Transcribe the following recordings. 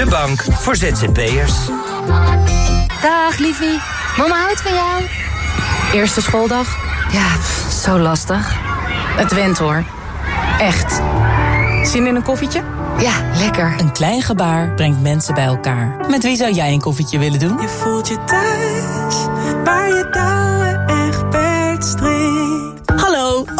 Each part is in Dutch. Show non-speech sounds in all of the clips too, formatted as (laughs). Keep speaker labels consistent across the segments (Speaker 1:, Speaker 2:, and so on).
Speaker 1: De bank voor ZZP'ers.
Speaker 2: Dag, liefie. Mama houdt van jou. Eerste schooldag? Ja, zo lastig. Het went hoor. Echt. Zin in een koffietje? Ja, lekker.
Speaker 3: Een klein gebaar brengt mensen bij elkaar. Met wie zou jij een koffietje willen doen?
Speaker 4: Je voelt je thuis, waar je touwen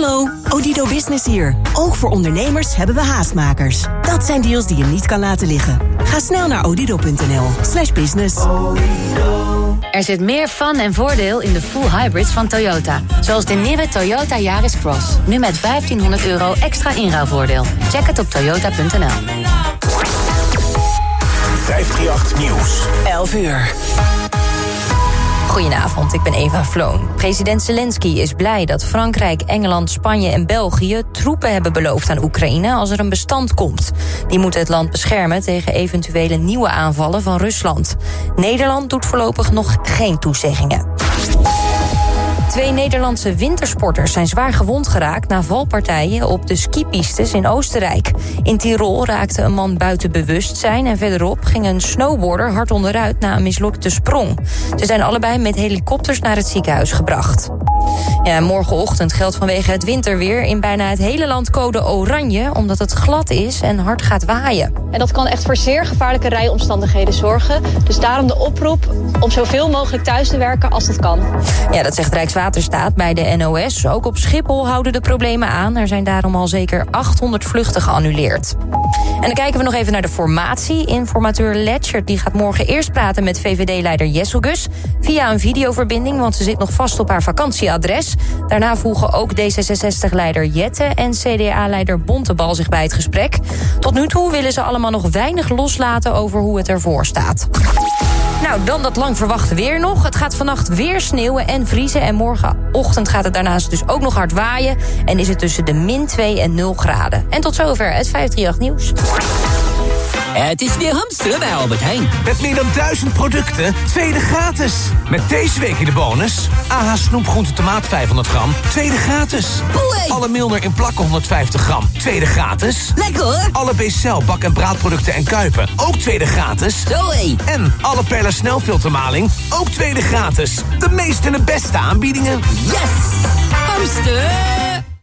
Speaker 5: Hallo, Odido Business hier. Ook voor ondernemers hebben we haastmakers. Dat zijn deals die je niet kan laten liggen. Ga snel naar odido.nl slash business.
Speaker 2: Er zit meer fun en voordeel in de full hybrids van Toyota. Zoals de nieuwe Toyota Yaris Cross. Nu met 1500 euro extra inruilvoordeel. Check het op toyota.nl.
Speaker 6: 538 Nieuws.
Speaker 3: 11 uur.
Speaker 7: Goedenavond, ik ben Eva Vloon. President Zelensky is blij dat Frankrijk, Engeland, Spanje en België troepen hebben beloofd aan Oekraïne als er een bestand komt. Die moeten het land beschermen tegen eventuele nieuwe aanvallen van Rusland. Nederland doet voorlopig nog geen toezeggingen. Twee Nederlandse wintersporters zijn zwaar gewond geraakt... na valpartijen op de skipistes in Oostenrijk. In Tirol raakte een man buiten bewustzijn... en verderop ging een snowboarder hard onderuit na een mislukte sprong. Ze zijn allebei met helikopters naar het ziekenhuis gebracht. Ja, morgenochtend geldt vanwege het winterweer in bijna het hele land code oranje... omdat het glad is en hard gaat waaien.
Speaker 8: En dat kan echt voor zeer gevaarlijke rijomstandigheden zorgen. Dus daarom de oproep om zoveel mogelijk thuis te werken als dat kan.
Speaker 7: Ja, dat zegt Rijkswaterstaat bij de NOS. Ook op Schiphol houden de problemen aan. Er zijn daarom al zeker 800 vluchten geannuleerd. En dan kijken we nog even naar de formatie. Informateur Letcher die gaat morgen eerst praten met VVD-leider Jesselgus... via een videoverbinding, want ze zit nog vast op haar vakantieadres. Daarna voegen ook D66-leider Jette en CDA-leider Bontebal zich bij het gesprek. Tot nu toe willen ze allemaal nog weinig loslaten over hoe het ervoor staat. Nou, dan dat lang verwachte weer nog. Het gaat vannacht weer sneeuwen en vriezen. En morgenochtend gaat het daarnaast dus ook nog hard waaien. En is het tussen de min 2 en 0 graden. En tot zover het 538 nieuws.
Speaker 9: Het is weer hamsteren bij Albert Heijn.
Speaker 10: Met meer dan duizend producten, tweede gratis. Met deze week in de bonus... AH snoepgroente tomaat 500 gram, tweede gratis. Alle Milner in plakken 150 gram, tweede gratis.
Speaker 9: Lekker hoor.
Speaker 10: Alle BCL bak- en braadproducten en kuipen, ook tweede gratis.
Speaker 9: Zoé.
Speaker 10: En alle Perla snelfiltermaling, ook tweede gratis. De meeste en de beste aanbiedingen.
Speaker 9: Yes! Hamster!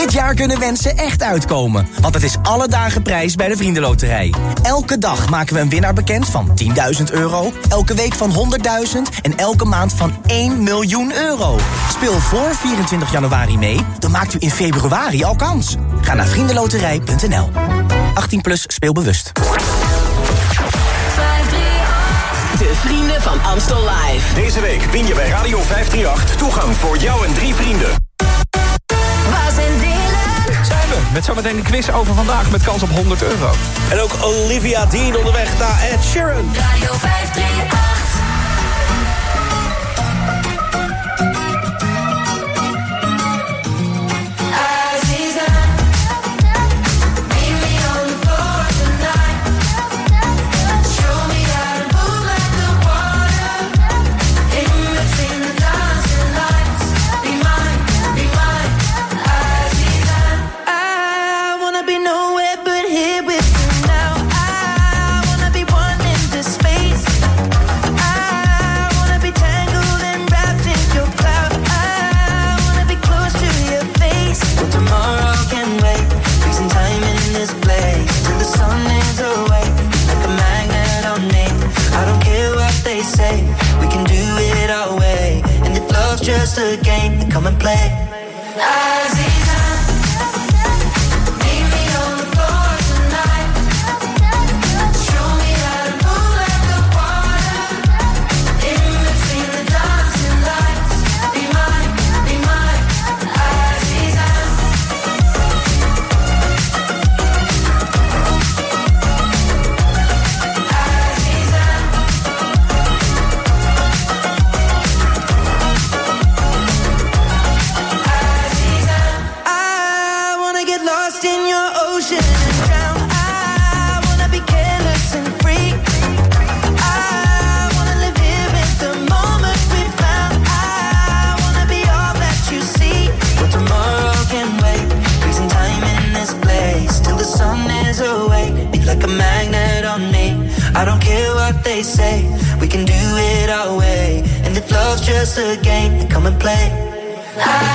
Speaker 11: Dit jaar kunnen wensen echt uitkomen, want het is alle dagen prijs bij de Vriendenloterij. Elke dag maken we een winnaar bekend van 10.000 euro, elke week van 100.000 en elke maand van 1 miljoen euro. Speel voor 24 januari mee, dan maakt u in februari al kans. Ga naar vriendenloterij.nl. 18 plus speelbewust.
Speaker 12: De Vrienden van Amstel Live.
Speaker 6: Deze week win je bij Radio 538 toegang voor jou en drie vrienden.
Speaker 13: Met zometeen een quiz over vandaag met kans op 100 euro.
Speaker 14: En ook Olivia Dean onderweg naar Ed Sheeran.
Speaker 12: Radio 538.
Speaker 15: and play. I I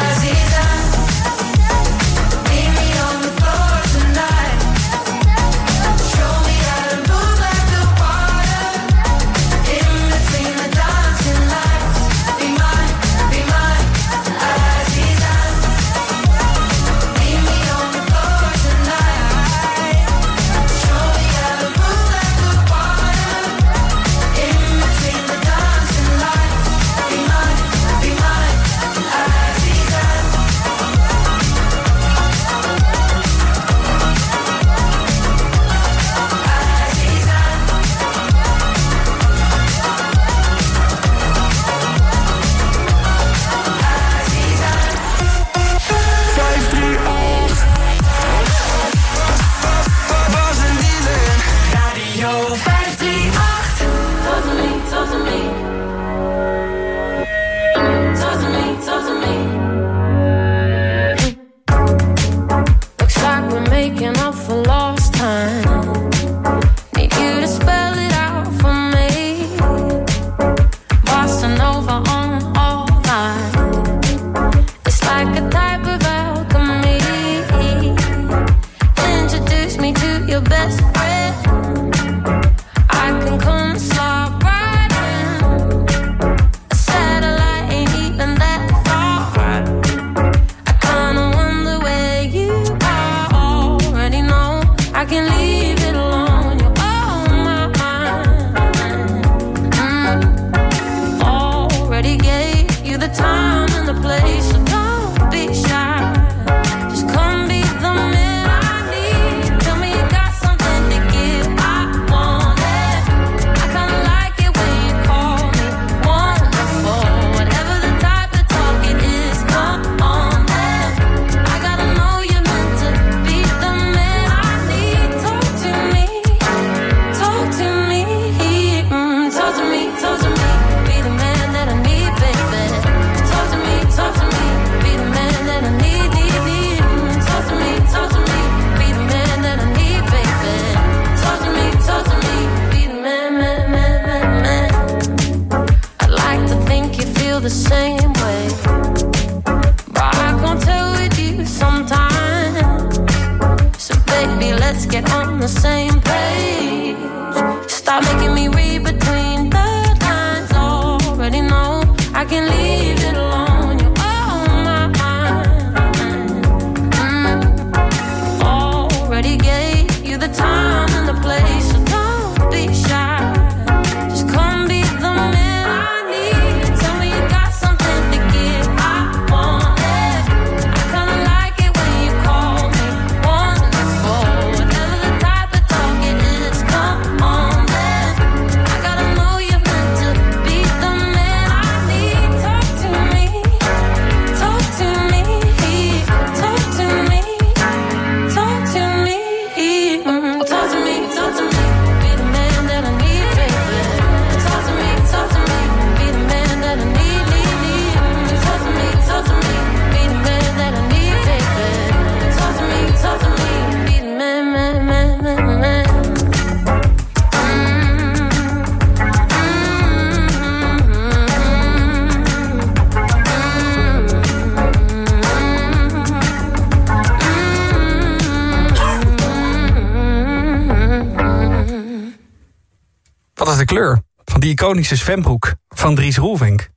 Speaker 13: kleur van die iconische zwembroek van Dries Roelvink?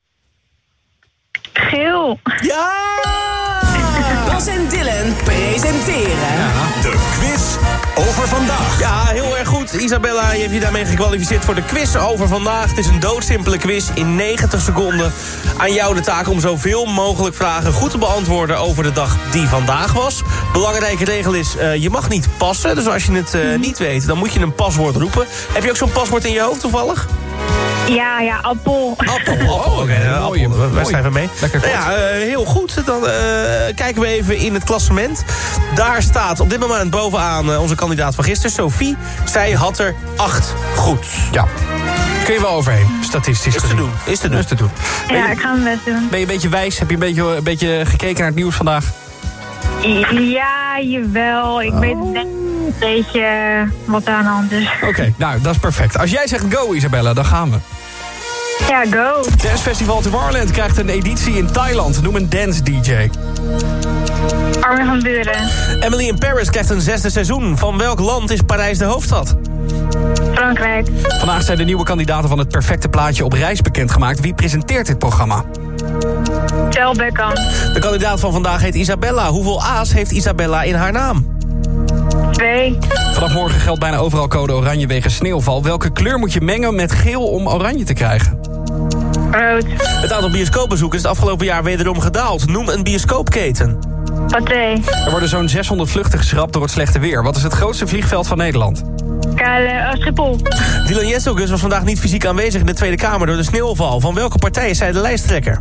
Speaker 16: Geel.
Speaker 14: Ja!
Speaker 12: Bas en Dylan presenteren...
Speaker 6: De quiz over vandaag.
Speaker 14: Ja, heel erg goed. Isabella, je hebt je daarmee gekwalificeerd voor de quiz over vandaag. Het is een doodsimpele quiz in 90 seconden. Aan jou de taak om zoveel mogelijk vragen goed te beantwoorden over de dag die vandaag was. Belangrijke regel is, eh, je mag niet passen. Dus als je het eh, niet weet, dan moet je een paswoord roepen. Heb je ook zo'n paswoord in je hoofd toevallig?
Speaker 16: Ja, ja, Appel.
Speaker 14: Appel, appel. Oké, appel. Wij schrijven mee.
Speaker 13: Lekker
Speaker 14: Nou ja, eh, heel goed. Dan eh, kijken we even in het klassement. Daar staat op dit moment bovenaan eh, onze kandidaat van gisteren, Sophie. Zij had er acht goed.
Speaker 13: Ja. Kun je wel overheen, statistisch
Speaker 14: Is te doen. Is te doen.
Speaker 13: Is te doen.
Speaker 16: Ja,
Speaker 13: je,
Speaker 16: ik ga mijn best doen.
Speaker 13: ben je een beetje wijs? Heb je een beetje, een beetje gekeken naar het nieuws vandaag?
Speaker 16: Ja, jawel. Ik weet net een beetje wat er aan de hand is.
Speaker 13: Oké, nou, dat is perfect. Als jij zegt go, Isabella, dan gaan we.
Speaker 16: Ja, go.
Speaker 13: Dance Festival Tomorrowland krijgt een editie in Thailand. Noem een dance DJ.
Speaker 16: Armin van Buren.
Speaker 14: Emily in Paris krijgt een zesde seizoen. Van welk land is Parijs de hoofdstad?
Speaker 16: Frankrijk.
Speaker 13: Vandaag zijn de nieuwe kandidaten van het perfecte plaatje op reis bekendgemaakt. Wie presenteert dit programma?
Speaker 16: Tel Beckham.
Speaker 14: De kandidaat van vandaag heet Isabella. Hoeveel A's heeft Isabella in haar naam?
Speaker 16: Twee.
Speaker 13: Vanaf morgen geldt bijna overal code oranje wegens sneeuwval. Welke kleur moet je mengen met geel om oranje te krijgen?
Speaker 16: Rood.
Speaker 14: Het aantal bioscoopbezoekers is het afgelopen jaar wederom gedaald. Noem een bioscoopketen.
Speaker 16: Pathé.
Speaker 13: Er worden zo'n 600 vluchten geschrapt door het slechte weer. Wat is het grootste vliegveld van Nederland?
Speaker 16: KL, oh, Schiphol.
Speaker 14: Dylan Jesselgus was vandaag niet fysiek aanwezig in de Tweede Kamer door de sneeuwval. Van welke partij is zij de lijsttrekker?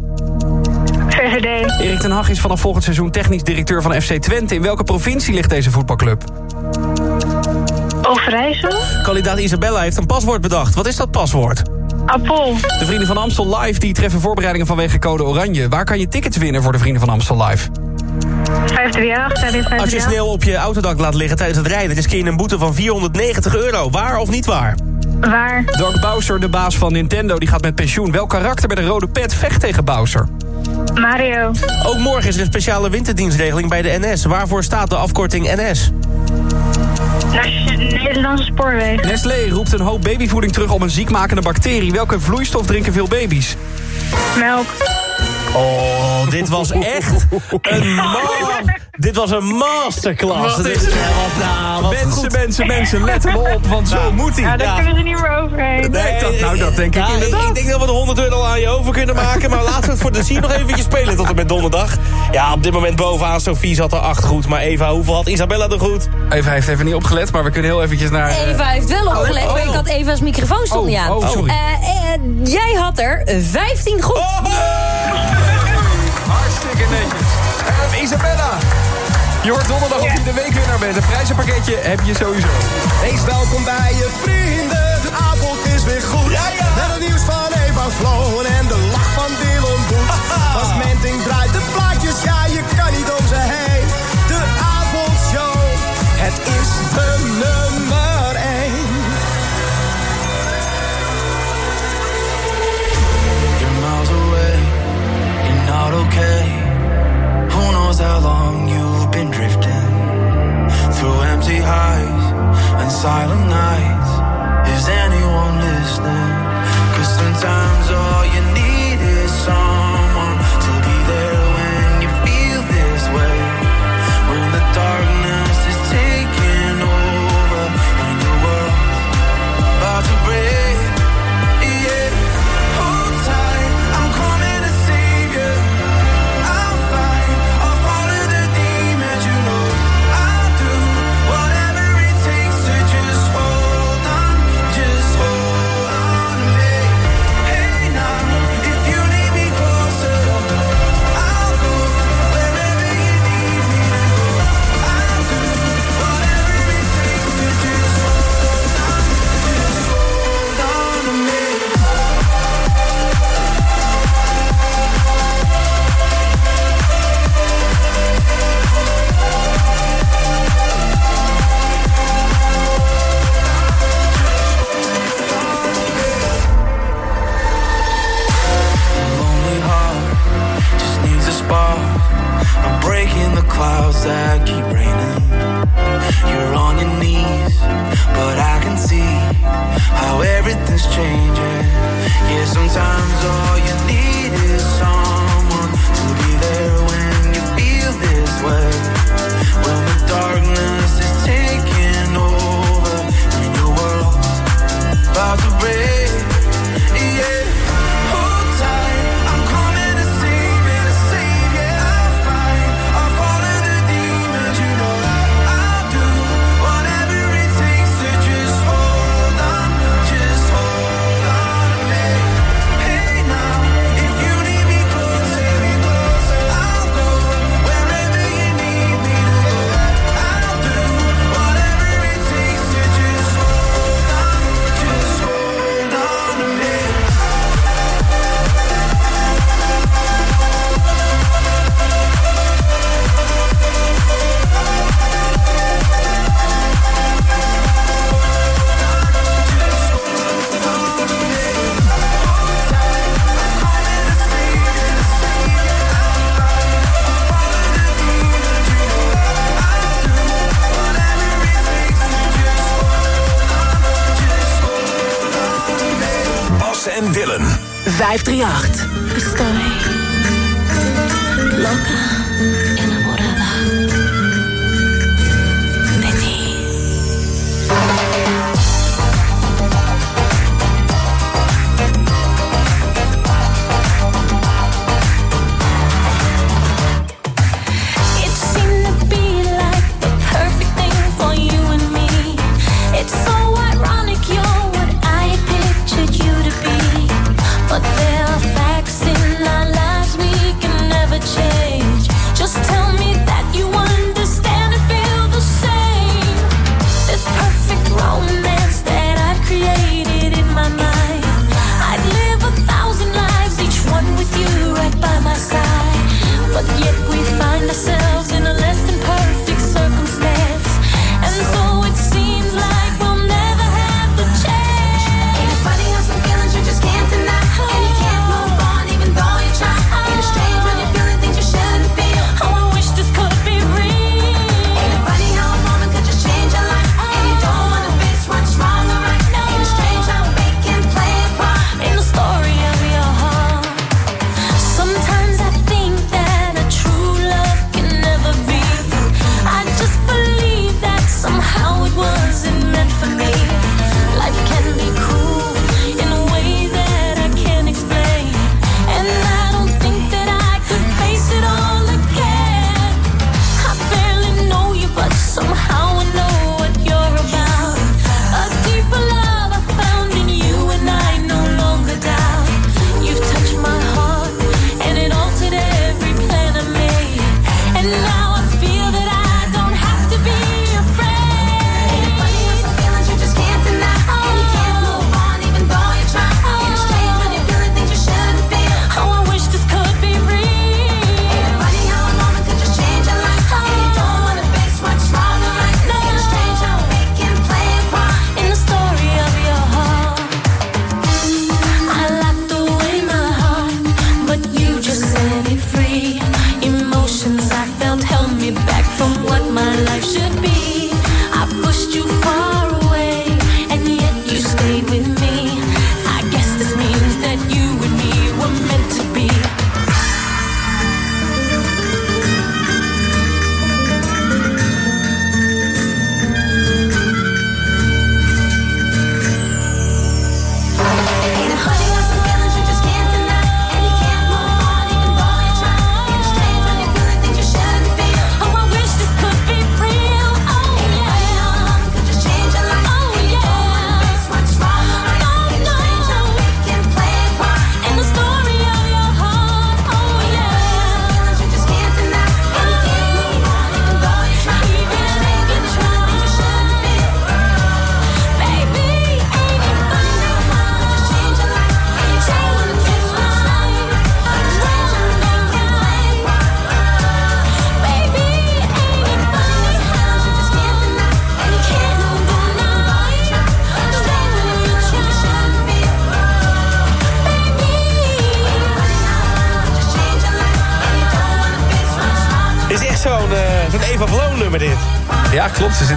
Speaker 16: VVD.
Speaker 13: Erik ten Hag is vanaf volgend seizoen technisch directeur van FC Twente. In welke provincie ligt deze voetbalclub?
Speaker 16: Overijssel.
Speaker 14: Kandidaat Isabella heeft een paswoord bedacht. Wat is dat paswoord?
Speaker 16: Appel.
Speaker 13: De Vrienden van Amstel Live die treffen voorbereidingen vanwege code oranje. Waar kan je tickets winnen voor de Vrienden van Amstel Live?
Speaker 16: 538. Daar is
Speaker 14: Als je
Speaker 16: 538.
Speaker 14: sneeuw op je autodak laat liggen tijdens het rijden... riskeer je een boete van 490 euro. Waar of niet waar?
Speaker 16: Waar?
Speaker 13: Doug Bowser, de baas van Nintendo, die gaat met pensioen. Welk karakter met een rode pet vecht tegen Bowser?
Speaker 16: Mario.
Speaker 14: Ook morgen is er een speciale winterdienstregeling bij de NS. Waarvoor staat de afkorting NS?
Speaker 16: Nederlandse spoorwegen.
Speaker 13: Nestlé roept een hoop babyvoeding terug op een ziekmakende bacterie. Welke vloeistof drinken veel baby's?
Speaker 16: Melk.
Speaker 14: Oh, dit was echt een (laughs) ma Dit was een masterclass.
Speaker 13: Wat is
Speaker 14: wat, nou, wat
Speaker 13: mensen,
Speaker 14: goed.
Speaker 13: mensen, mensen, let hem op, want zo
Speaker 14: Nou,
Speaker 13: moet hij.
Speaker 16: Ja, daar
Speaker 14: Ja.
Speaker 16: kunnen ze niet meer overheen.
Speaker 13: Nee, dat- nou, dat denk ik
Speaker 14: Ja,
Speaker 13: inderdaad.
Speaker 14: Ik, denk dat we de 100 euro aan je over kunnen maken. Maar laten we het voor de sier nog eventjes spelen tot en met donderdag. Ja, op dit moment bovenaan. Sophie zat er 8 goed. Maar Eva, hoeveel had Isabella er goed?
Speaker 13: Eva heeft even niet opgelet, maar we kunnen heel eventjes naar... eh,
Speaker 7: Eva heeft wel opgelet,
Speaker 13: oh.
Speaker 7: maar ik had Eva's microfoon stond
Speaker 13: Oh,
Speaker 7: niet aan.
Speaker 13: oh, sorry.
Speaker 7: Eh, eh, jij had er 15 goed.
Speaker 13: Netjes. Eh, Isabella, je hoort donderdag of je de weekwinnaar bent. Een prijzenpakketje heb je sowieso.
Speaker 17: Wees welkom bij je.
Speaker 18: silent night. Changing. Yeah, sometimes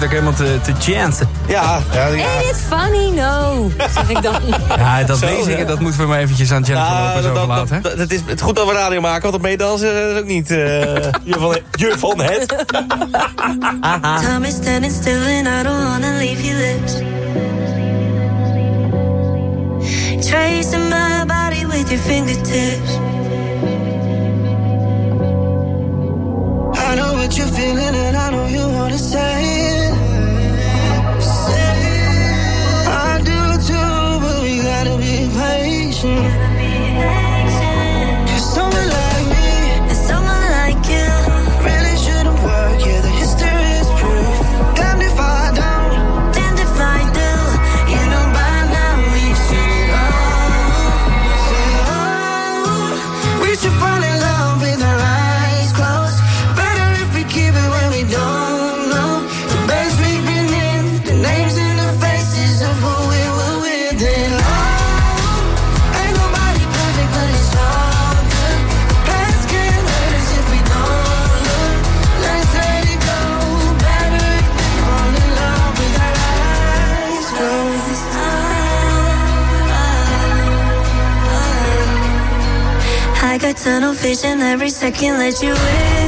Speaker 13: zit ook helemaal te, te chanten.
Speaker 14: Ja, ja, ja.
Speaker 7: Ain't it funny, no, zeg ik dan. (laughs)
Speaker 13: Ja, dat meezingen, dat moeten we maar eventjes aan Jennifer
Speaker 14: nou,
Speaker 13: Lopez overlaten.
Speaker 14: Dat, dat, is het goed dat we radio maken, want op meedansen is ook niet uh, (laughs) je, van, je van het.
Speaker 19: Time is standing still and I don't wanna leave your lips. Tracing my body with your fingertips. every second, let you in.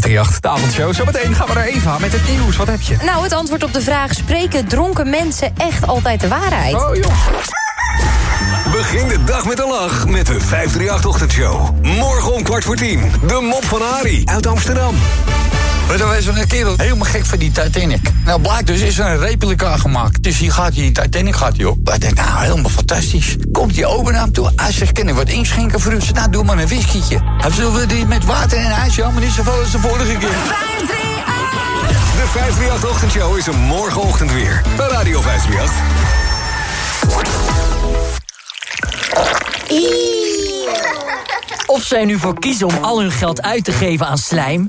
Speaker 12: 538,
Speaker 13: de avondshow. Zometeen gaan we naar Eva met het nieuws. Wat heb je?
Speaker 7: Nou, het antwoord op de vraag... spreken dronken mensen echt altijd de waarheid?
Speaker 13: Oh, joh.
Speaker 6: Begin de dag met een lach met de 538-ochtendshow. Morgen om kwart voor tien. De mop van Ari uit Amsterdam.
Speaker 20: Maar dan was er een kerel helemaal gek van die Titanic. Nou, blijkt dus is er een replica gemaakt. Dus hier gaat die Titanic gaat hij op. Hij denkt, nou, helemaal fantastisch. Komt naar hem toe. Hij zegt, kan ik wat inschenken voor u? Ze nou, doe maar een whiskietje. Hij zullen die met water en ijs, ja, maar niet zoveel als de vorige keer.
Speaker 6: De 538-ochtendshow is er morgenochtend weer. Bij Radio 538.
Speaker 21: Of zij nu voor kiezen om al hun geld uit te geven aan slijm...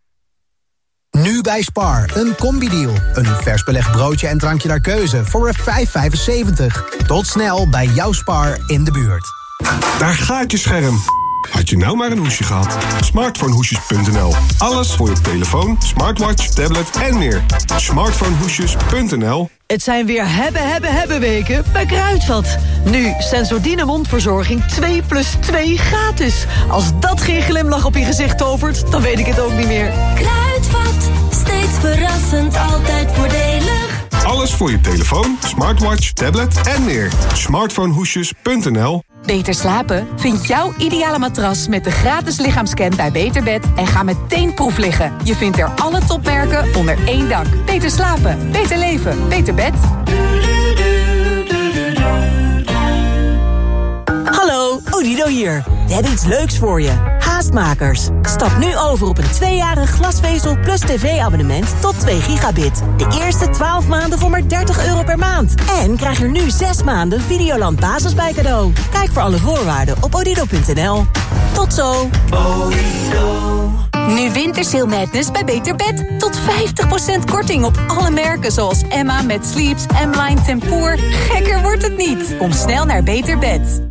Speaker 22: Nu bij Spar, een combi-deal. Een vers belegd broodje en drankje naar keuze voor een 5,75. Tot snel bij jouw Spar in de buurt.
Speaker 23: Daar gaat je scherm. Had je nou maar een hoesje gehad? Smartphonehoesjes.nl. Alles voor je telefoon, smartwatch, tablet en meer. Smartphonehoesjes.nl.
Speaker 24: Het zijn weer hebben, hebben, hebben weken bij Kruidvat. Nu Sensordine mondverzorging 2 plus 2 gratis. Als dat geen glimlach op je gezicht tovert, dan weet ik het ook niet meer.
Speaker 19: Kruidvat, steeds verrassend, altijd voordelig.
Speaker 23: Alles voor je telefoon, smartwatch, tablet en meer. Smartphonehoesjes.nl.
Speaker 25: Beter slapen? Vind jouw ideale matras met de gratis lichaamscan bij Beterbed en ga meteen proef liggen. Je vindt er alle topmerken onder één dak. Beter slapen, beter leven, beter bed.
Speaker 5: Hallo, Odido hier. We hebben iets leuks voor je. Haastmakers. Stap nu over op een tweejarig glasvezel plus tv-abonnement tot 2 gigabit. De eerste 12 maanden voor maar 30 euro per maand. En krijg er nu 6 maanden Videoland Basis bij cadeau. Kijk voor alle voorwaarden op odido.nl. Tot zo.
Speaker 25: Nu Wintersail Madness bij Beter Bed. Tot 50% korting op alle merken zoals Emma met Sleeps, M-Line Tempoor. Gekker wordt het niet. Kom snel naar Beter Bed.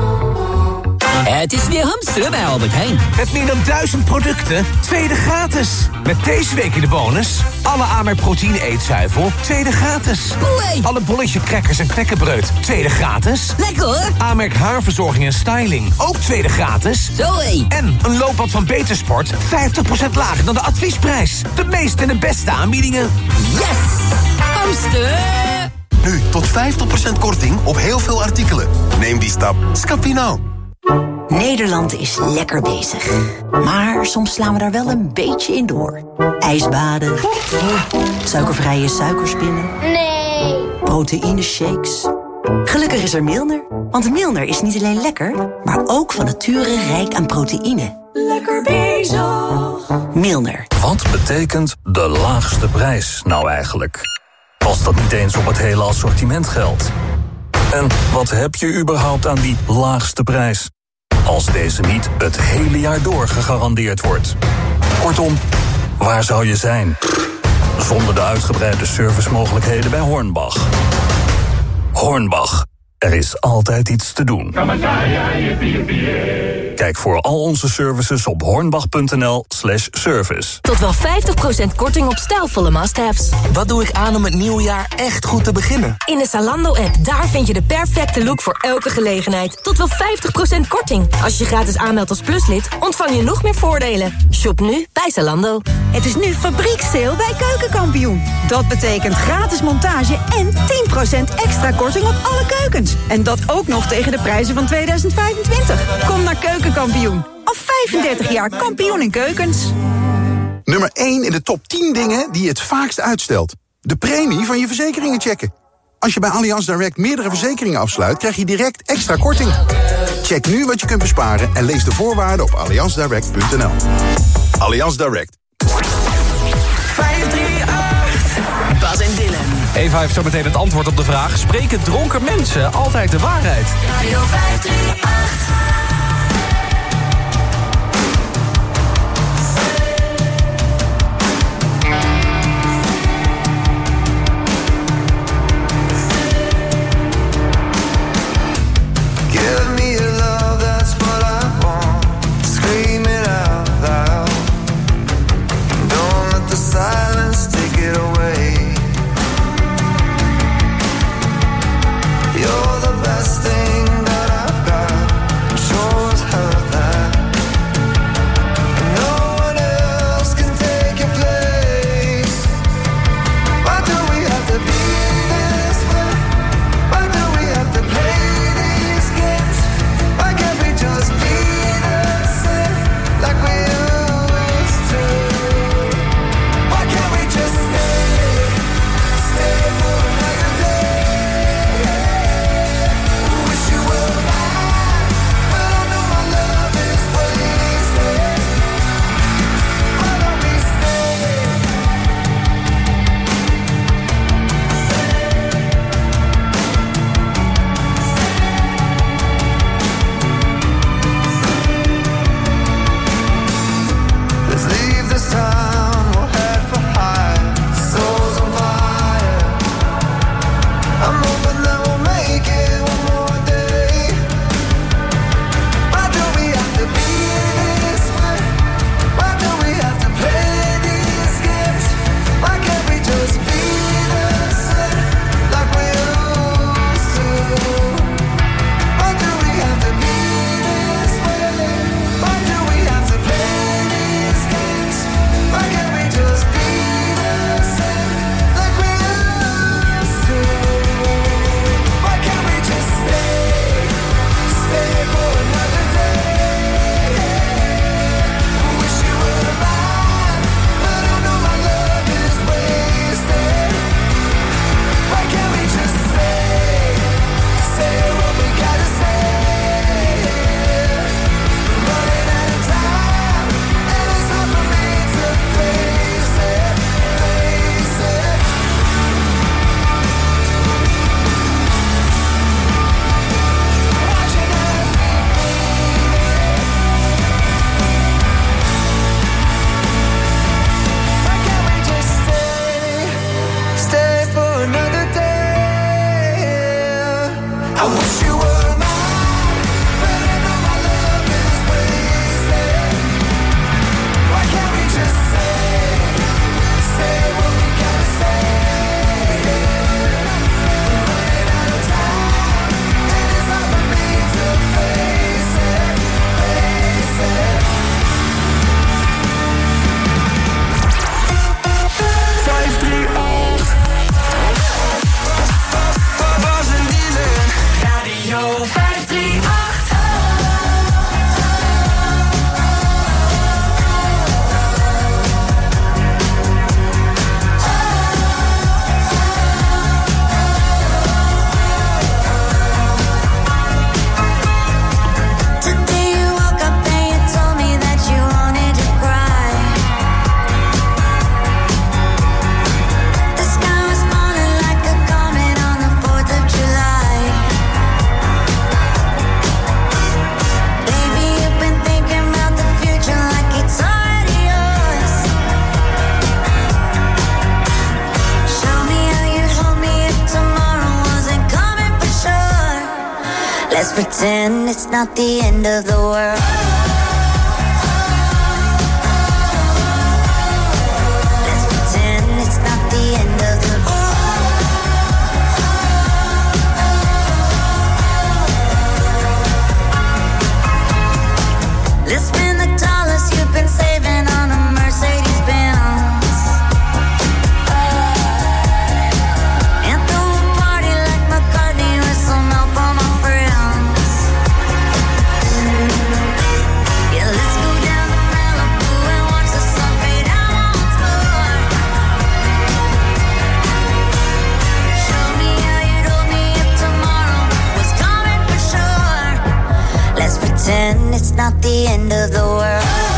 Speaker 9: Het is weer hamsteren bij Albert Heijn.
Speaker 10: Met meer dan duizend producten, tweede gratis. Met deze week in de bonus... alle Amerk proteïne eetzuivel, tweede gratis. Alle bolletje crackers en knekkenbreud, tweede gratis.
Speaker 9: Lekker hoor.
Speaker 10: Amerk haarverzorging en styling, ook tweede gratis.
Speaker 9: Zoé.
Speaker 10: En een loopband van Betersport, 50% lager dan de adviesprijs. De meeste en de beste aanbiedingen.
Speaker 9: Yes! Hamster!
Speaker 26: Nu tot 50% korting op heel veel artikelen. Neem die stap. Scapino.
Speaker 27: Nederland is lekker bezig. Maar soms slaan we daar wel een beetje in door. Ijsbaden. Suikervrije suikerspinnen.
Speaker 19: Nee.
Speaker 27: Proteïne shakes. Gelukkig is er Milner. Want Milner is niet alleen lekker, maar ook van nature rijk aan proteïne.
Speaker 19: Lekker bezig.
Speaker 27: Milner.
Speaker 28: Wat betekent de laagste prijs nou eigenlijk? Als dat niet eens op het hele assortiment geldt. En wat heb je überhaupt aan die laagste prijs? Als deze niet het hele jaar door gegarandeerd wordt. Kortom, waar zou je zijn? Zonder de uitgebreide servicemogelijkheden bij Hornbach. Hornbach, er is altijd iets te doen. Kijk voor al onze services op hornbach.nl slash service.
Speaker 2: Tot wel 50% korting op stijlvolle must-haves.
Speaker 11: Wat doe ik aan om het nieuwe jaar echt goed te beginnen?
Speaker 2: In de Zalando-app, daar vind je de perfecte look voor elke gelegenheid. Tot wel 50% korting. Als je gratis aanmeldt als pluslid, ontvang je nog meer voordelen. Shop nu bij Zalando.
Speaker 29: Het is nu fabrieksteel bij Keukenkampioen. Dat betekent gratis montage en 10% extra korting op alle keukens. En dat ook nog tegen de prijzen van 2025. Kom naar Keukenkampioen. Al 35 jaar kampioen in keukens.
Speaker 30: Nummer 1 in de top 10 dingen die je het vaakst uitstelt. De premie van je verzekeringen checken. Als je bij Allianz Direct meerdere verzekeringen afsluit... krijg je direct extra korting. Check nu wat je kunt besparen en lees de voorwaarden op allianzdirect.nl. Allianz Direct.
Speaker 12: 538. Bas en Dylan.
Speaker 13: Eva heeft zo meteen het antwoord op de vraag... spreken dronken mensen altijd de waarheid?
Speaker 19: Radio 538. Not the end of the world. Not the end of the world.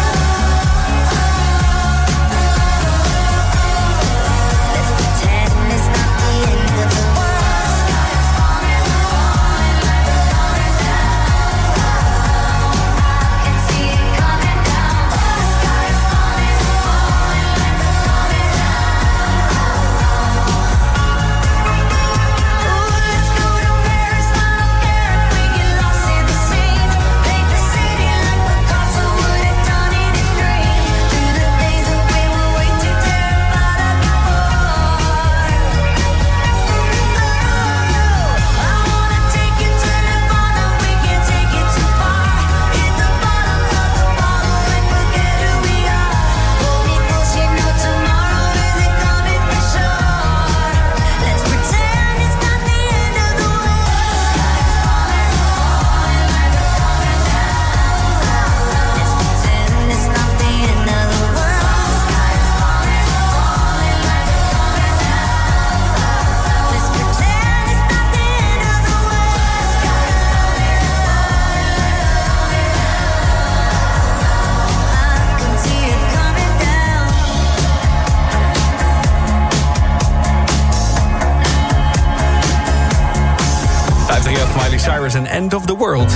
Speaker 13: Cyrus en End of the World.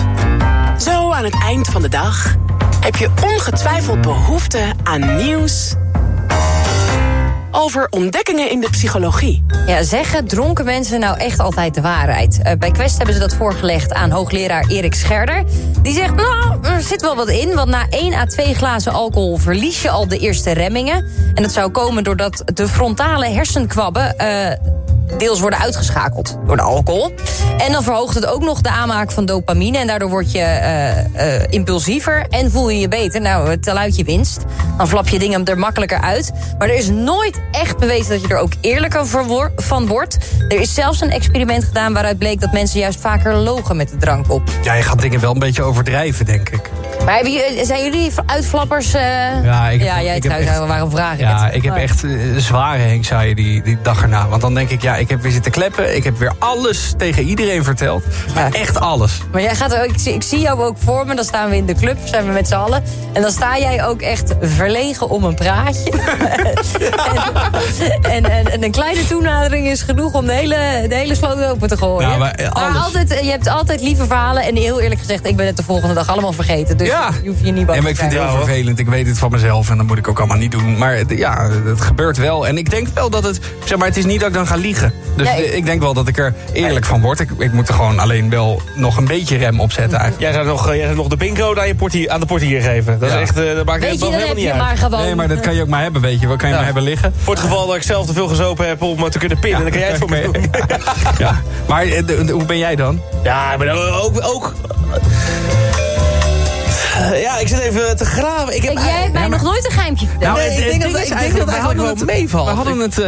Speaker 31: Zo aan het eind van de dag heb je ongetwijfeld behoefte aan nieuws over ontdekkingen in de psychologie.
Speaker 7: Ja, zeggen dronken mensen nou echt altijd de waarheid? Eh, bij Quest hebben ze dat voorgelegd aan hoogleraar Erik Scherder. Die zegt, nou, er zit wel wat in... want na 1 à 2 glazen alcohol verlies je al de eerste remmingen. En dat zou komen doordat de frontale hersenkwabben... eh, deels worden uitgeschakeld door de alcohol. En dan verhoogt het ook nog de aanmaak van dopamine... en daardoor word je eh, eh, impulsiever en voel je je beter. Nou, tel uit je winst. Dan flap je dingen er makkelijker uit. Maar er is nooit echt bewezen dat je er ook eerlijker van wor- van wordt. Er is zelfs een experiment gedaan waaruit bleek... dat mensen juist vaker logen met de drank op.
Speaker 13: Ja, je gaat dingen wel een beetje overdrijven, denk ik.
Speaker 7: Maar zijn jullie uitflappers? eh?
Speaker 13: Ja, ik heb-
Speaker 7: ja jij
Speaker 13: ik heb echt-
Speaker 7: waarom vraag ik
Speaker 13: Ja,
Speaker 7: het?
Speaker 13: ik heb
Speaker 7: Maar-
Speaker 13: echt zware die, die dag erna. Want dan denk ik, ja, ik heb weer zitten kleppen. Ik heb weer alles tegen iedereen verteld. Maar echt alles.
Speaker 7: Maar jij gaat ook, ik, zie, ik zie jou ook voor me. Dan staan we in de club, zijn we met z'n allen. En dan sta jij ook echt verlegen om een praatje. en, (laughs) en, en, en een kleine toenadering is genoeg om de hele, de hele sloot open te gooien.
Speaker 13: Ja, maar, eh,
Speaker 7: altijd, je hebt altijd lieve verhalen. En heel eerlijk gezegd, ik ben het de volgende dag allemaal vergeten. Dus
Speaker 13: Ja.
Speaker 7: je hoeft je niet bang
Speaker 13: Ja, maar ik
Speaker 7: te
Speaker 13: vind het
Speaker 7: zijn.
Speaker 13: heel vervelend. Ik weet het van mezelf en dat moet ik ook allemaal niet doen. Maar het- ja, het gebeurt wel. En ik denk wel dat het... Zeg maar, het is niet dat ik dan ga liegen. Dus
Speaker 7: ik-
Speaker 13: ik denk wel dat ik er eerlijk van word. Ik, ik moet er gewoon alleen wel nog een beetje rem op zetten eigenlijk.
Speaker 14: Jij zou nog, eh, jij zou nog de pincode aan, je portier, aan de portier geven. Dat
Speaker 13: Ja.
Speaker 14: is echt, eh, dat maakt
Speaker 7: Weet je,
Speaker 14: helemaal
Speaker 7: heb
Speaker 14: niet
Speaker 7: je
Speaker 14: uit.
Speaker 7: maar gewoon.
Speaker 13: Nee, maar dat kan je ook maar hebben, weet je. Wat kan je
Speaker 14: Ja.
Speaker 13: maar hebben liggen?
Speaker 14: Voor het geval dat ik zelf te veel gezopen heb om eh, te kunnen pinnen, dan kan jij het (laughs) voor me doen.
Speaker 13: Ja. Maar de- de- hoe ben jij dan?
Speaker 14: Ja, maar dan ook... ook (laughs) ja, ik zit even te graven. Ik heb
Speaker 7: jij hebt mij nog nooit een geheimtje verteld.
Speaker 13: Nou,
Speaker 14: Nee,
Speaker 13: het-
Speaker 14: ik denk dat- ik denk dat het
Speaker 13: we hadden
Speaker 14: eigenlijk wel
Speaker 13: het-
Speaker 14: meevalt.
Speaker 13: We hadden het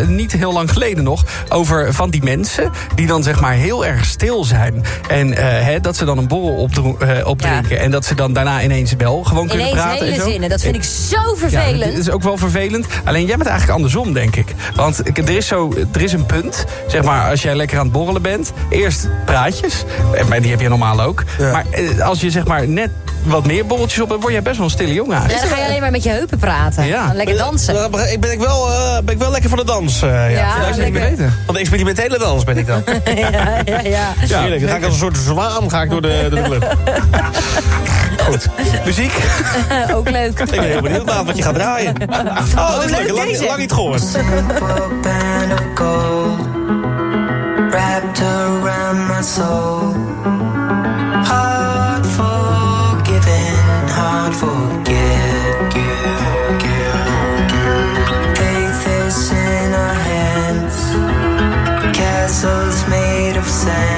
Speaker 13: eh, niet heel lang geleden nog over van die mensen... die dan zeg maar heel erg stil zijn. En eh, hè, dat ze dan een borrel eh, opdrinken... en dat ze dan daarna ineens wel gewoon kunnen
Speaker 7: Ineens
Speaker 13: praten.
Speaker 7: hele
Speaker 13: en zo.
Speaker 7: zinnen, dat vind ik zo
Speaker 13: Ja,
Speaker 7: vervelend.
Speaker 13: dat is ook wel vervelend. Alleen jij bent eigenlijk andersom, denk ik. Want ik- er is, zo, er is een punt, zeg maar, als jij lekker aan het borrelen bent. Eerst praatjes, en maar die heb je normaal ook. Maar als je zeg maar net wat meer borreltjes op hebt... word jij best wel een stille jongen
Speaker 7: Ja, dan ga je alleen maar met je heupen praten.
Speaker 13: Ja.
Speaker 7: Dan lekker dansen.
Speaker 14: Dan ik ben ik wel, eh, ben ik wel lekker van de dans. eh, ja,
Speaker 7: Ja,
Speaker 14: zeker
Speaker 7: lekker.
Speaker 14: weten. Van de experimentele dans ben ik dan. (laughs)
Speaker 7: ja, ja, ja.
Speaker 14: Ja, Heerlijk. Dan ga ik als een soort zwaan ga ik door de, de club. (laughs) Goed. Muziek? (laughs)
Speaker 7: Ook leuk.
Speaker 14: Ik ben heel benieuwd naar wat je gaat draaien. Oh, dat is leuk. Lang, lang niet gehoord.
Speaker 32: wrapped around my soul. Forget. In our hands, castles made of sand.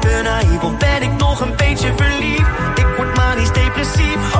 Speaker 32: Te naïef ben ik nog een beetje verliefd? Ik word maar niet depressief.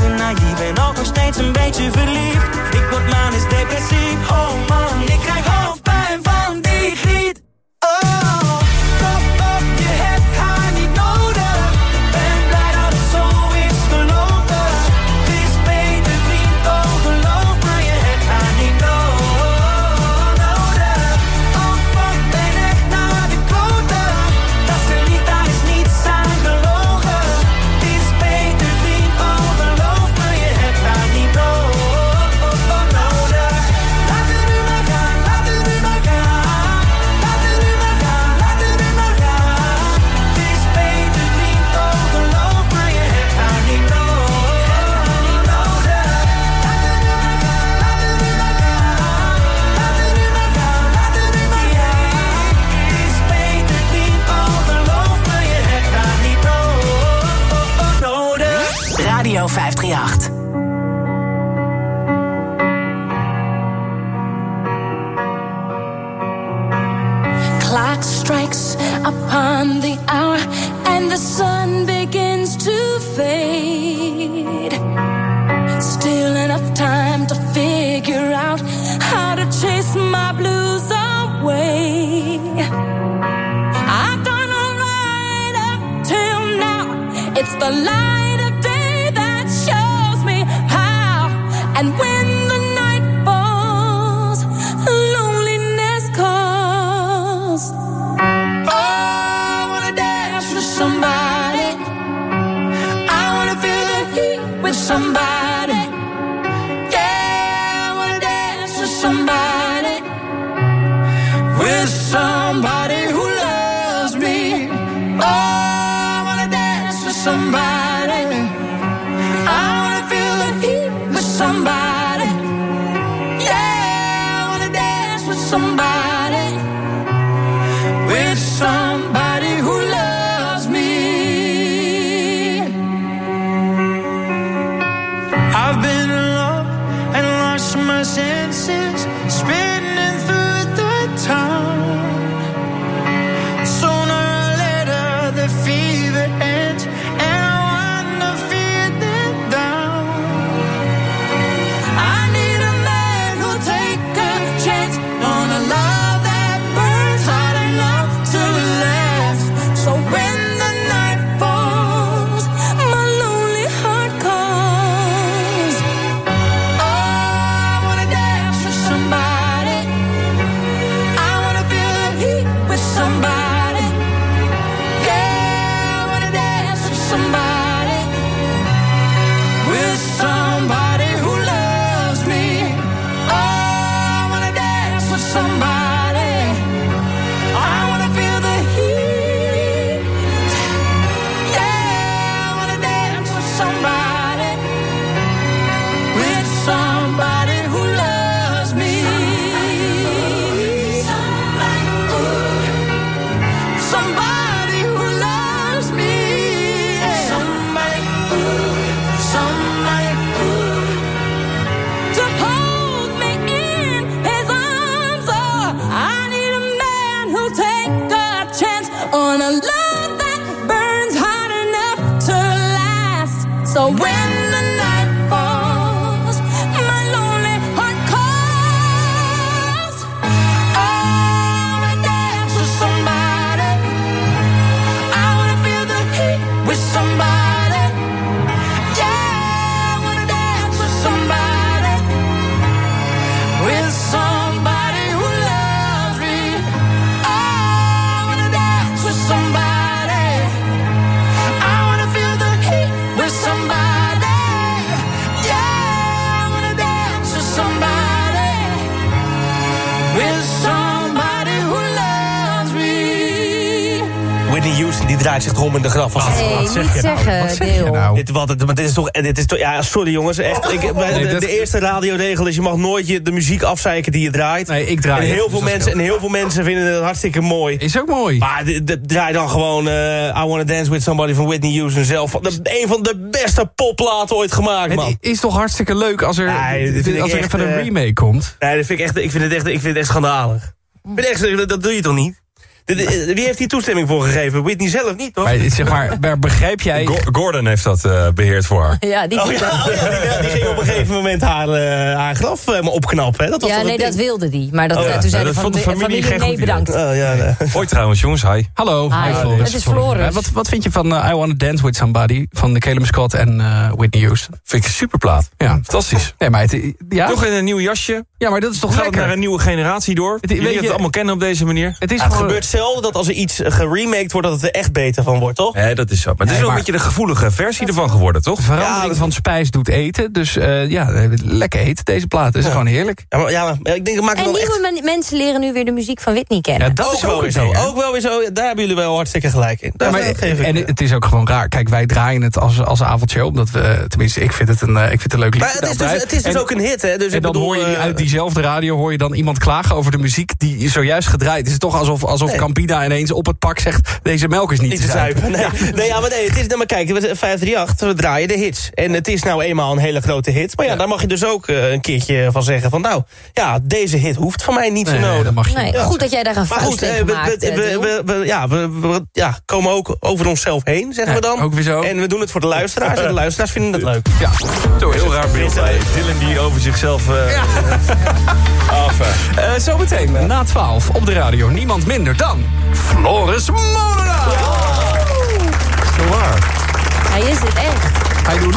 Speaker 15: te naïef en ook nog steeds een beetje verliefd. Ik word manisch depressief, oh man, ik krijg hoofdpijn van die griet. In
Speaker 14: de graf. Als het
Speaker 7: Nee,
Speaker 14: wat
Speaker 7: niet
Speaker 14: zeg nou?
Speaker 7: zeggen,
Speaker 14: Wat zeg je
Speaker 7: Deel.
Speaker 14: nou? Dit, wat, het- maar dit is toch, dit is toch... Ja, sorry jongens, echt. Ik,
Speaker 13: Nee,
Speaker 14: de, eerste radioregel is je mag nooit je, de muziek afzeiken die je draait.
Speaker 13: Nee, ik draai
Speaker 14: en
Speaker 13: het,
Speaker 14: heel,
Speaker 13: dus
Speaker 14: veel mensen, en heel veel mensen vinden het hartstikke mooi.
Speaker 13: Is ook mooi.
Speaker 14: Maar de, de- draai dan gewoon eh, I Wanna Dance With Somebody van Whitney Houston zelf. De, een van de beste popplaten ooit gemaakt, man.
Speaker 13: Het is toch hartstikke leuk als er,
Speaker 14: Nee,
Speaker 13: als er
Speaker 14: echt,
Speaker 13: even een
Speaker 14: eh,
Speaker 13: remake komt.
Speaker 14: Nee, dat vind ik, echt, ik, vind het echt, ik vind het echt schandalig. Ik vind echt, dat, dat doe je toch niet? Wie heeft hier toestemming voor gegeven? Whitney zelf niet, toch?
Speaker 13: Maar zeg maar, maar begrijp jij...
Speaker 33: Gordon heeft dat eh, beheerd voor haar.
Speaker 7: Ja, die,
Speaker 14: Oh ja, oh ja, die, die ging op een gegeven moment haar, eh, haar graf eh, maar opknappen. Hè? Dat was
Speaker 7: ja nee, dat wilde die. Maar dat,
Speaker 14: Oh,
Speaker 7: eh,
Speaker 14: ja.
Speaker 7: toen zei
Speaker 33: Nee,
Speaker 7: de,
Speaker 33: dat vond de
Speaker 7: familie,
Speaker 33: familie geen
Speaker 7: nee
Speaker 33: goed
Speaker 7: bedankt.
Speaker 14: Oh, ja, nee. (laughs)
Speaker 33: Hoi trouwens, jongens, hi.
Speaker 13: Hallo,
Speaker 7: Hi,
Speaker 13: hi,
Speaker 7: Floris. Het is Floris.
Speaker 13: Eh, Wat, wat vind je van eh, I Wanna Dance With Somebody van Caleb Scott en eh, Whitney Houston?
Speaker 33: Vind ik een superplaat.
Speaker 13: Ja.
Speaker 33: Fantastisch.
Speaker 13: Nee, maar het, ja?
Speaker 33: Toch in een nieuw jasje.
Speaker 13: Ja, maar dat is toch
Speaker 33: Gaat het
Speaker 13: lekker?
Speaker 33: naar een nieuwe generatie door.
Speaker 13: weet
Speaker 33: Jullie
Speaker 13: je-
Speaker 33: het allemaal kennen op deze manier.
Speaker 13: Het is
Speaker 14: Ja, het
Speaker 13: gewoon-
Speaker 14: gebeurt zelden dat als er iets geremaked wordt... dat het er echt beter van wordt, toch?
Speaker 33: Ja, dat is zo. Maar het is
Speaker 13: Nee,
Speaker 33: wel
Speaker 13: maar-
Speaker 33: een beetje de gevoelige versie ervan geworden, toch?
Speaker 13: Verandering van spijs doet eten. Dus eh, ja, lekker eten deze plaat. Dat is gewoon heerlijk.
Speaker 14: Ja, maar, ja, maar ik denk, dat maakt het
Speaker 7: En
Speaker 14: echt...
Speaker 7: nieuwe men- mensen leren nu weer de muziek van Whitney kennen.
Speaker 13: Ja, dat
Speaker 14: ook
Speaker 13: is
Speaker 14: wel
Speaker 13: ook
Speaker 14: weer zo.
Speaker 13: hè?
Speaker 14: Ook wel weer zo. Daar hebben jullie wel hartstikke gelijk in.
Speaker 13: Ja,
Speaker 14: Daar
Speaker 13: maar,
Speaker 14: geef ik,
Speaker 13: en het is ook gewoon raar. Kijk, wij draaien het als, als avondshow. Omdat we, tenminste, ik vind het een, eh, ik vind het een leuk liedje.
Speaker 14: Maar het is dus, het is dus
Speaker 13: En-
Speaker 14: ook een hit, hè? Dus
Speaker 13: en
Speaker 14: ik
Speaker 13: dan
Speaker 14: bedoel,
Speaker 13: hoor je
Speaker 14: eh,
Speaker 13: uit diezelfde radio hoor je dan iemand klagen over de muziek die zojuist gedraaid is. Het is toch alsof, alsof
Speaker 14: Nee.
Speaker 13: Campina ineens op het pak zegt: deze melk is niet,
Speaker 14: Niet te zuipen. Nee, nee, ja, maar nee, het is, nee, maar kijk, we- 538, we draaien de hits. En het is nou eenmaal een hele grote hit. Maar ja, daar mag je dus ook eh, een keertje van zeggen van... nou, ja, deze hit hoeft van mij niet
Speaker 13: Nee,
Speaker 14: zo nodig.
Speaker 13: dat mag je
Speaker 7: Nee,
Speaker 14: Ja.
Speaker 7: goed dat jij daar een
Speaker 14: Maar goed, eh,
Speaker 7: tegen
Speaker 14: we,
Speaker 7: maakt,
Speaker 14: we, we,
Speaker 7: Deel.
Speaker 14: we- we- ja, we, we- ja, komen ook over onszelf heen, zeggen
Speaker 13: Ja,
Speaker 14: we dan.
Speaker 13: ook weer zo.
Speaker 14: En we doen het voor de luisteraars. En de luisteraars vinden het leuk.
Speaker 13: Ja, zo
Speaker 33: Heel raar beeld. hè. Dylan die over zichzelf... eh (laughs) (laughs) af, hè.
Speaker 13: Eh, zometeen na 12 op de radio. Niemand minder dan Floris Molenaar.
Speaker 33: Zo waar.
Speaker 7: Hij is het echt.
Speaker 13: Hij doet.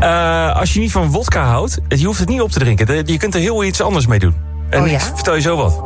Speaker 33: Eh, als je niet van wodka houdt, je hoeft het niet op te drinken. Je kunt er heel iets anders mee doen. En
Speaker 7: Oh ja?
Speaker 33: ik vertel je zo wat.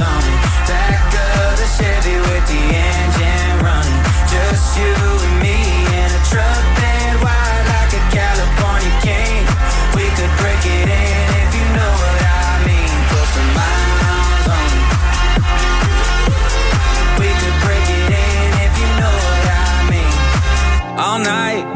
Speaker 34: on it. Back of the Chevy with the engine running. Just you and me in a truck bed wide like a California king. We could break it in if you know what I mean. Put some miles on. We could break it in if you know what I mean. All night,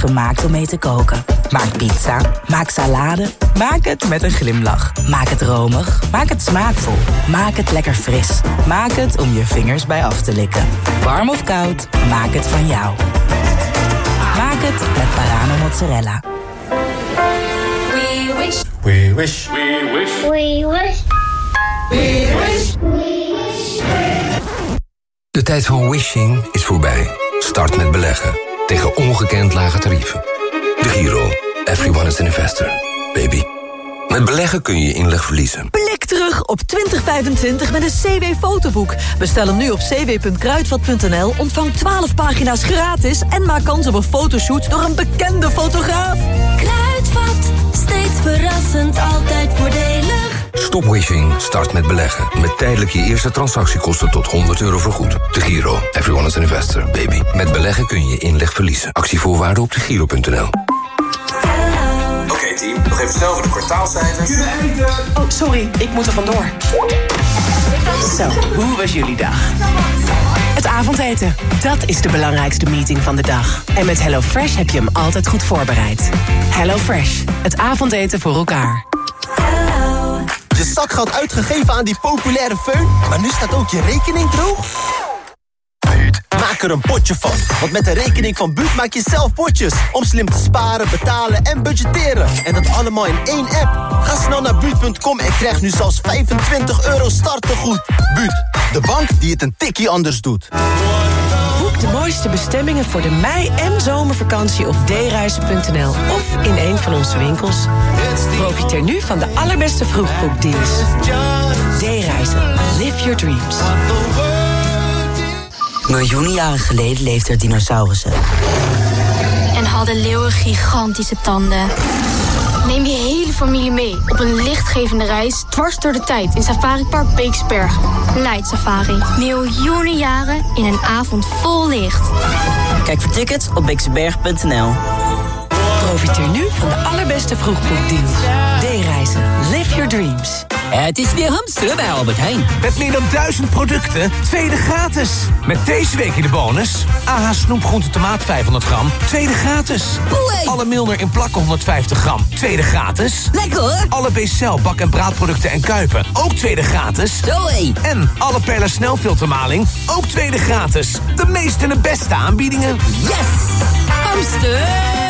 Speaker 2: gemaakt om mee te koken. Maak pizza. Maak salade. Maak het met een glimlach. Maak het romig. Maak het smaakvol. Maak het lekker fris. Maak het om je vingers bij af te likken. Warm of koud, maak het van jou. Maak het met Parano mozzarella.
Speaker 19: We wish.
Speaker 13: We wish.
Speaker 19: We wish. We wish. We wish.
Speaker 35: De tijd van wishing is voorbij. Start met beleggen. Tegen ongekend lage tarieven. De Giro. Everyone is an investor. Baby. Met beleggen kun je je inleg verliezen.
Speaker 36: Blik terug op 2025 met een CW-fotoboek. Bestel hem nu op cw.kruidvat.nl, ontvang 12 pagina's gratis... en maak kans op een fotoshoot door een bekende fotograaf.
Speaker 19: Kruidvat, steeds verrassend, altijd voordelig.
Speaker 35: Stop wishing. Start met beleggen. Met tijdelijk je eerste transactiekosten tot 100 euro vergoed. De Giro. Everyone is an investor. Baby. Met beleggen kun je je inleg verliezen. Actievoorwaarden op degiro.nl.
Speaker 6: Oké team, nog even snel voor de kwartaalcijfers.
Speaker 12: Oh, sorry, ik moet er vandoor. Zo, hoe was jullie dag? Het avondeten, dat is de belangrijkste meeting van de dag. En met HelloFresh heb je hem altijd goed voorbereid. HelloFresh, het avondeten voor elkaar.
Speaker 11: Je zakgeld uitgegeven aan die populaire föhn, maar nu staat ook je rekening droog? Buut, maak er een potje van. Want met de rekening van Buut maak je zelf potjes. Om slim te sparen, betalen en budgetteren. En dat allemaal in één app. Ga snel naar Buut.com en krijg nu zelfs 25 euro startegoed. Buut, de bank die het een tikkie anders doet.
Speaker 12: Boek de mooiste bestemmingen voor de mei- en zomervakantie op dereizen.nl of in een van onze winkels. Profiteer nu van de allerbeste vroegboekdeals. D-reizen. Live your dreams.
Speaker 2: Miljoenen jaren geleden leefden er dinosaurussen.
Speaker 37: En hadden leeuwen gigantische tanden. Neem je hele familie mee op een lichtgevende reis dwars door de tijd in Safari Park Beeksbergen. Light Safari. Miljoenen jaren in een avond vol licht.
Speaker 2: Kijk voor tickets op bixenberg.nl.
Speaker 38: Profiteer nu van de allerbeste vroegboekdeals. D-reizen. Live your dreams.
Speaker 9: Het is weer hamsteren bij Albert Heijn.
Speaker 10: Met meer dan duizend producten, tweede gratis. Met deze week in de bonus... AH snoepgroente tomaat 500 gram, tweede gratis. Alle Milner in plakken 150 gram, tweede gratis.
Speaker 9: Lekker hoor.
Speaker 10: Alle Bcel bak- en braadproducten en kuipen, ook tweede gratis.
Speaker 9: Zoé.
Speaker 10: En alle Perla snelfiltermaling, ook tweede gratis. De meeste en de beste aanbiedingen.
Speaker 9: Yes! Hamster!